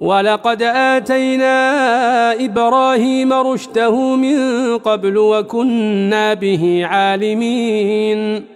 ولقد آتينا إبراهيم رشده من قبل وكنا به عالمين.